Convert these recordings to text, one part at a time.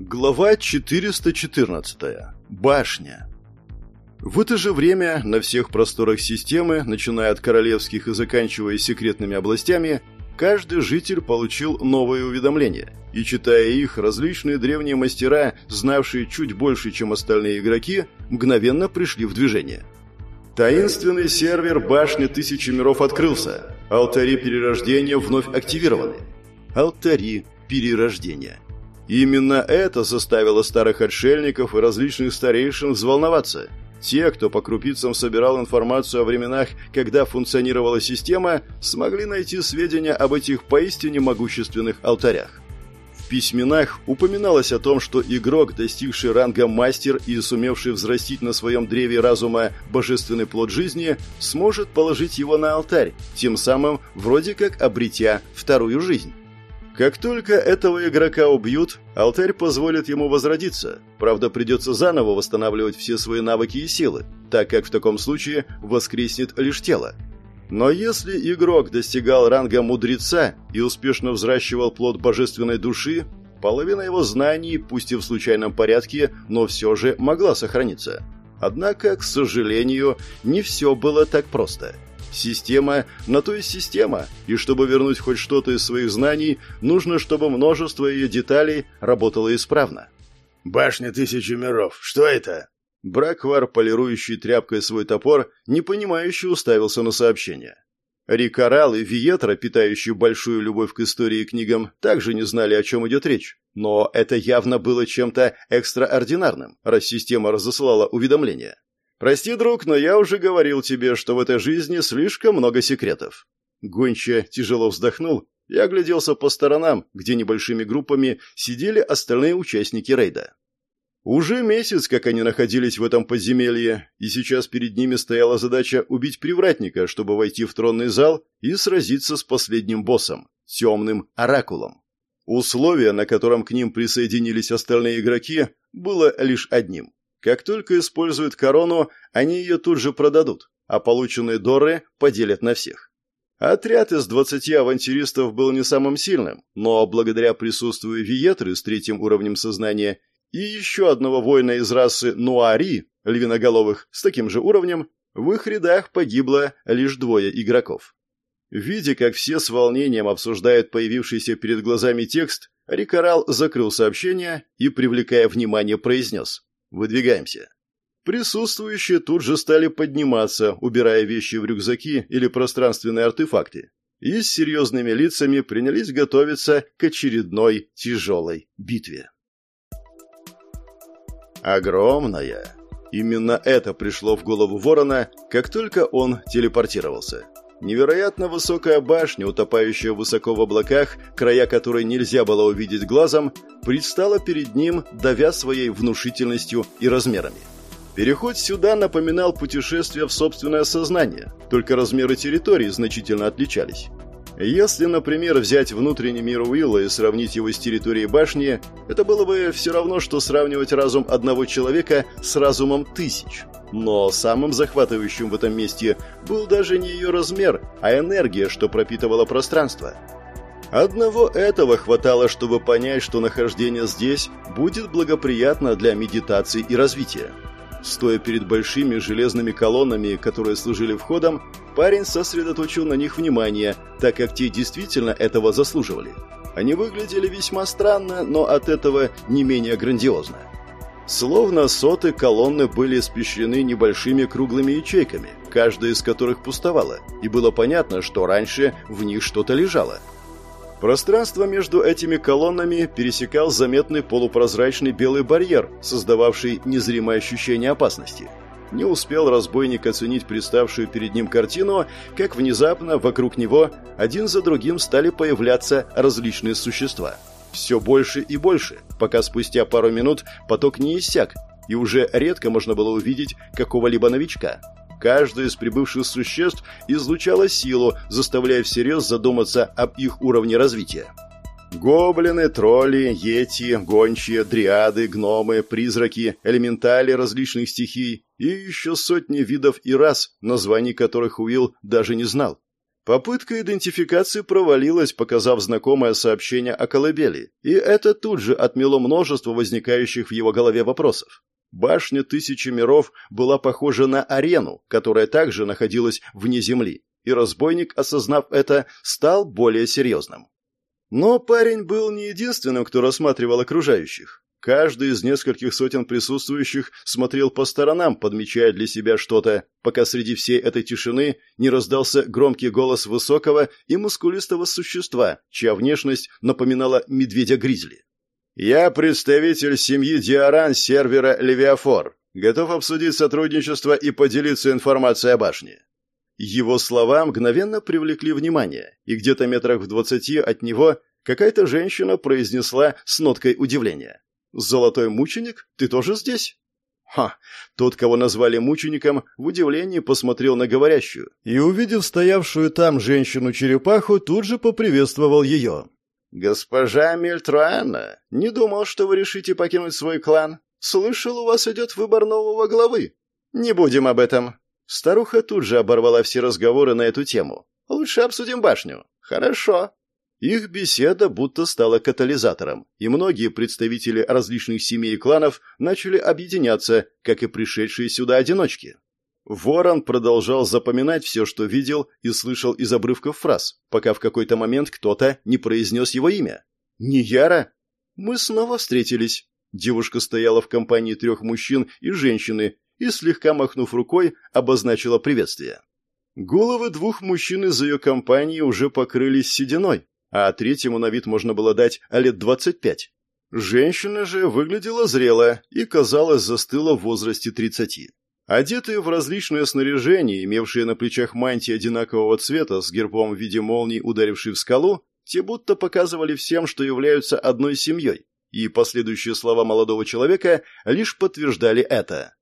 Глава 414. Башня. В это же время на всех просторах системы, начиная от королевских и заканчивая секретными областями, каждый житель получил новые уведомления. И читая их, различные древние мастера, знавшие чуть больше, чем остальные игроки, мгновенно пришли в движение. Таинственный сервер Башни Тысячи Миров открылся. Алтари Перерождения вновь активированы. Алтари Перерождения – именно это заставило старых отшельников и различных старейшин взволноваться. Те, кто по крупицам собирал информацию о временах, когда функционировала система, смогли найти сведения об этих поистине могущественных алтарях. В письменах упоминалось о том, что игрок, достигший ранга мастер и сумевший взрастить на своем древе разума божественный плод жизни, сможет положить его на алтарь, тем самым вроде как обретя вторую жизнь. Как только этого игрока убьют, алтарь позволит ему возродиться. Правда, придется заново восстанавливать все свои навыки и силы, так как в таком случае воскреснет лишь тело. Но если игрок достигал ранга мудреца и успешно взращивал плод божественной души, половина его знаний, пусть и в случайном порядке, но все же могла сохраниться. Однако, к сожалению, не все было так просто – Система на то и система, и чтобы вернуть хоть что-то из своих знаний, нужно, чтобы множество ее деталей работало исправно. «Башня тысячи миров, что это?» Браквар, полирующий тряпкой свой топор, непонимающе уставился на сообщение. Рикорал и Виетра, питающие большую любовь к истории и книгам, также не знали, о чем идет речь. Но это явно было чем-то экстраординарным, раз система разослала уведомление. Прости, друг, но я уже говорил тебе, что в этой жизни слишком много секретов. Гонча тяжело вздохнул и огляделся по сторонам, где небольшими группами сидели остальные участники рейда. Уже месяц, как они находились в этом подземелье, и сейчас перед ними стояла задача убить привратника, чтобы войти в тронный зал и сразиться с последним боссом, темным оракулом. Условие, на котором к ним присоединились остальные игроки, было лишь одним как только используют корону, они ее тут же продадут, а полученные доры поделят на всех. Отряд из 20 авантюристов был не самым сильным, но благодаря присутствию Виетры с третьим уровнем сознания и еще одного воина из расы Нуари, львиноголовых, с таким же уровнем, в их рядах погибло лишь двое игроков. Видя, как все с волнением обсуждают появившийся перед глазами текст, Рикарал закрыл сообщение и, привлекая внимание, произнес Выдвигаемся. Присутствующие тут же стали подниматься, убирая вещи в рюкзаки или пространственные артефакты, и с серьезными лицами принялись готовиться к очередной тяжелой битве. Огромная. Именно это пришло в голову ворона, как только он телепортировался. Невероятно высокая башня, утопающая высоко в облаках, края которой нельзя было увидеть глазом, предстала перед ним, давя своей внушительностью и размерами. Переход сюда напоминал путешествие в собственное сознание, только размеры территории значительно отличались. Если, например, взять внутренний мир Уилла и сравнить его с территорией башни, это было бы все равно, что сравнивать разум одного человека с разумом тысяч. Но самым захватывающим в этом месте был даже не ее размер, а энергия, что пропитывала пространство. Одного этого хватало, чтобы понять, что нахождение здесь будет благоприятно для медитации и развития. Стоя перед большими железными колоннами, которые служили входом, парень сосредоточил на них внимание, так как те действительно этого заслуживали. Они выглядели весьма странно, но от этого не менее грандиозно. Словно соты колонны были испещрены небольшими круглыми ячейками, каждая из которых пустовала, и было понятно, что раньше в них что-то лежало – Пространство между этими колоннами пересекал заметный полупрозрачный белый барьер, создававший незримое ощущение опасности. Не успел разбойник оценить представшую перед ним картину, как внезапно вокруг него один за другим стали появляться различные существа. Все больше и больше, пока спустя пару минут поток не иссяк, и уже редко можно было увидеть какого-либо новичка. Каждое из прибывших существ излучало силу, заставляя всерьез задуматься об их уровне развития. Гоблины, тролли, йети, гончие, дриады, гномы, призраки, элементали различных стихий и еще сотни видов и рас, названий которых Уилл даже не знал. Попытка идентификации провалилась, показав знакомое сообщение о колыбели, и это тут же отмело множество возникающих в его голове вопросов. Башня Тысячи Миров была похожа на арену, которая также находилась вне земли, и разбойник, осознав это, стал более серьезным. Но парень был не единственным, кто рассматривал окружающих. Каждый из нескольких сотен присутствующих смотрел по сторонам, подмечая для себя что-то, пока среди всей этой тишины не раздался громкий голос высокого и мускулистого существа, чья внешность напоминала медведя-гризли. «Я представитель семьи Диаран сервера Левиафор. Готов обсудить сотрудничество и поделиться информацией о башне». Его слова мгновенно привлекли внимание, и где-то метрах в двадцати от него какая-то женщина произнесла с ноткой удивления. «Золотой мученик? Ты тоже здесь?» Ха! Тот, кого назвали мучеником, в удивлении посмотрел на говорящую и, увидев стоявшую там женщину-черепаху, тут же поприветствовал ее. «Госпожа Мельтруана, не думал, что вы решите покинуть свой клан. Слышал, у вас идет выбор нового главы. Не будем об этом». Старуха тут же оборвала все разговоры на эту тему. «Лучше обсудим башню». «Хорошо», их беседа будто стала катализатором, и многие представители различных семей и кланов начали объединяться, как и пришедшие сюда одиночки. Ворон продолжал запоминать все, что видел и слышал из обрывков фраз, пока в какой-то момент кто-то не произнес его имя. «Не Яра?» Мы снова встретились. Девушка стояла в компании трех мужчин и женщины и, слегка махнув рукой, обозначила приветствие. Головы двух мужчин из ее компании уже покрылись сединой, а третьему на вид можно было дать лет двадцать пять. Женщина же выглядела зрело и, казалось, застыла в возрасте тридцати. Одетые в различное снаряжение, имевшие на плечах мантии одинакового цвета с гербом в виде молний, ударившей в скалу, те будто показывали всем, что являются одной семьей, и последующие слова молодого человека лишь подтверждали это.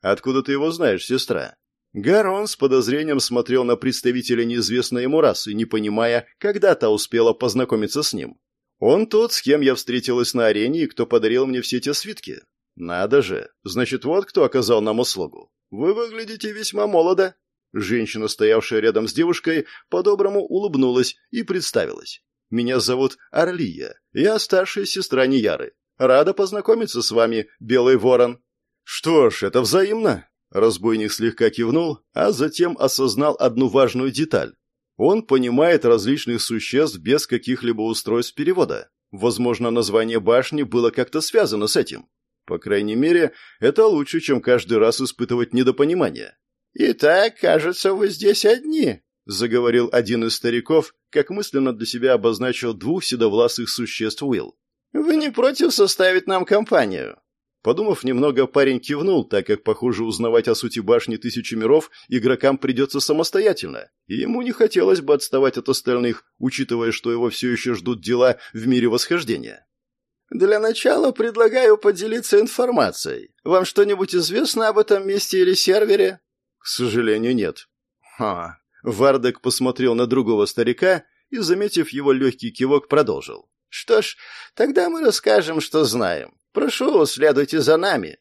«Откуда ты его знаешь, сестра?» Гарон с подозрением смотрел на представителя неизвестной ему расы, не понимая, когда та успела познакомиться с ним. Он тот, с кем я встретилась на арене и кто подарил мне все те свитки. Надо же, значит, вот кто оказал нам услугу. Вы выглядите весьма молодо. Женщина, стоявшая рядом с девушкой, по-доброму улыбнулась и представилась. Меня зовут Орлия. Я старшая сестра Нияры. Рада познакомиться с вами, Белый Ворон. Что ж, это взаимно. Разбойник слегка кивнул, а затем осознал одну важную деталь. Он понимает различных существ без каких-либо устройств перевода. Возможно, название башни было как-то связано с этим. По крайней мере, это лучше, чем каждый раз испытывать недопонимание. «Итак, кажется, вы здесь одни», — заговорил один из стариков, как мысленно для себя обозначил двух седовласых существ Уилл. «Вы не против составить нам компанию?» Подумав немного, парень кивнул, так как, похоже, узнавать о сути башни Тысячи Миров игрокам придется самостоятельно, и ему не хотелось бы отставать от остальных, учитывая, что его все еще ждут дела в мире восхождения. «Для начала предлагаю поделиться информацией. Вам что-нибудь известно об этом месте или сервере?» «К сожалению, нет». «Ха». Вардек посмотрел на другого старика и, заметив его легкий кивок, продолжил. «Что ж, тогда мы расскажем, что знаем. Прошу, следуйте за нами».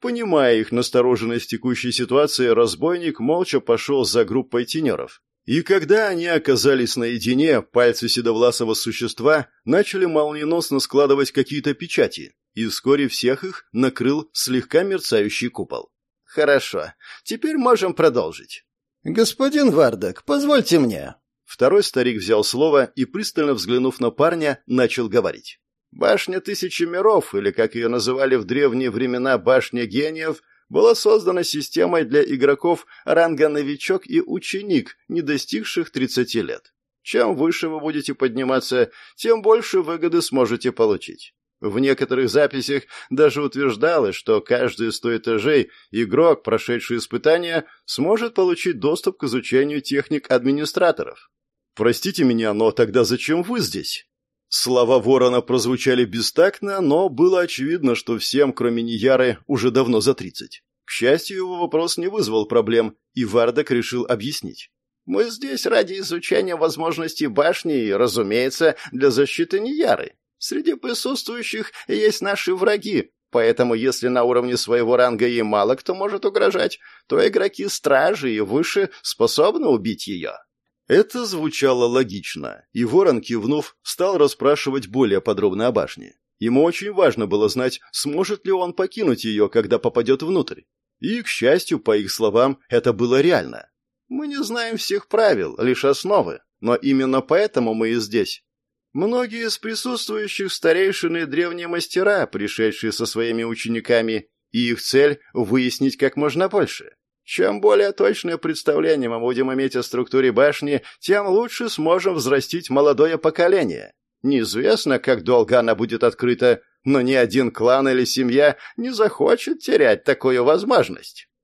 Понимая их настороженность текущей ситуации, разбойник молча пошел за группой тенеров. И когда они оказались наедине, пальцы седовласого существа начали молниеносно складывать какие-то печати, и вскоре всех их накрыл слегка мерцающий купол. «Хорошо, теперь можем продолжить». «Господин Вардак, позвольте мне». Второй старик взял слово и, пристально взглянув на парня, начал говорить. Башня Тысячи Миров, или, как ее называли в древние времена, Башня Гениев, была создана системой для игроков ранга новичок и ученик, не достигших 30 лет. Чем выше вы будете подниматься, тем больше выгоды сможете получить. В некоторых записях даже утверждалось, что каждый из сто этажей игрок, прошедший испытания, сможет получить доступ к изучению техник администраторов. Простите меня, но тогда зачем вы здесь? Слова ворона прозвучали бестактно, но было очевидно, что всем, кроме Нияры, уже давно за тридцать. К счастью, его вопрос не вызвал проблем, и Вардак решил объяснить. «Мы здесь ради изучения возможностей башни и, разумеется, для защиты Нияры. Среди присутствующих есть наши враги, поэтому если на уровне своего ранга ей мало кто может угрожать, то игроки стражи и выше способны убить ее». Это звучало логично, и Ворон, кивнув, стал расспрашивать более подробно о башне. Ему очень важно было знать, сможет ли он покинуть ее, когда попадет внутрь. И, к счастью, по их словам, это было реально. Мы не знаем всех правил, лишь основы, но именно поэтому мы и здесь. Многие из присутствующих старейшины древние мастера, пришедшие со своими учениками, и их цель – выяснить как можно больше. Чем более точное представление мы будем иметь о структуре башни, тем лучше сможем взрастить молодое поколение. Неизвестно, как долго она будет открыта, но ни один клан или семья не захочет терять такую возможность.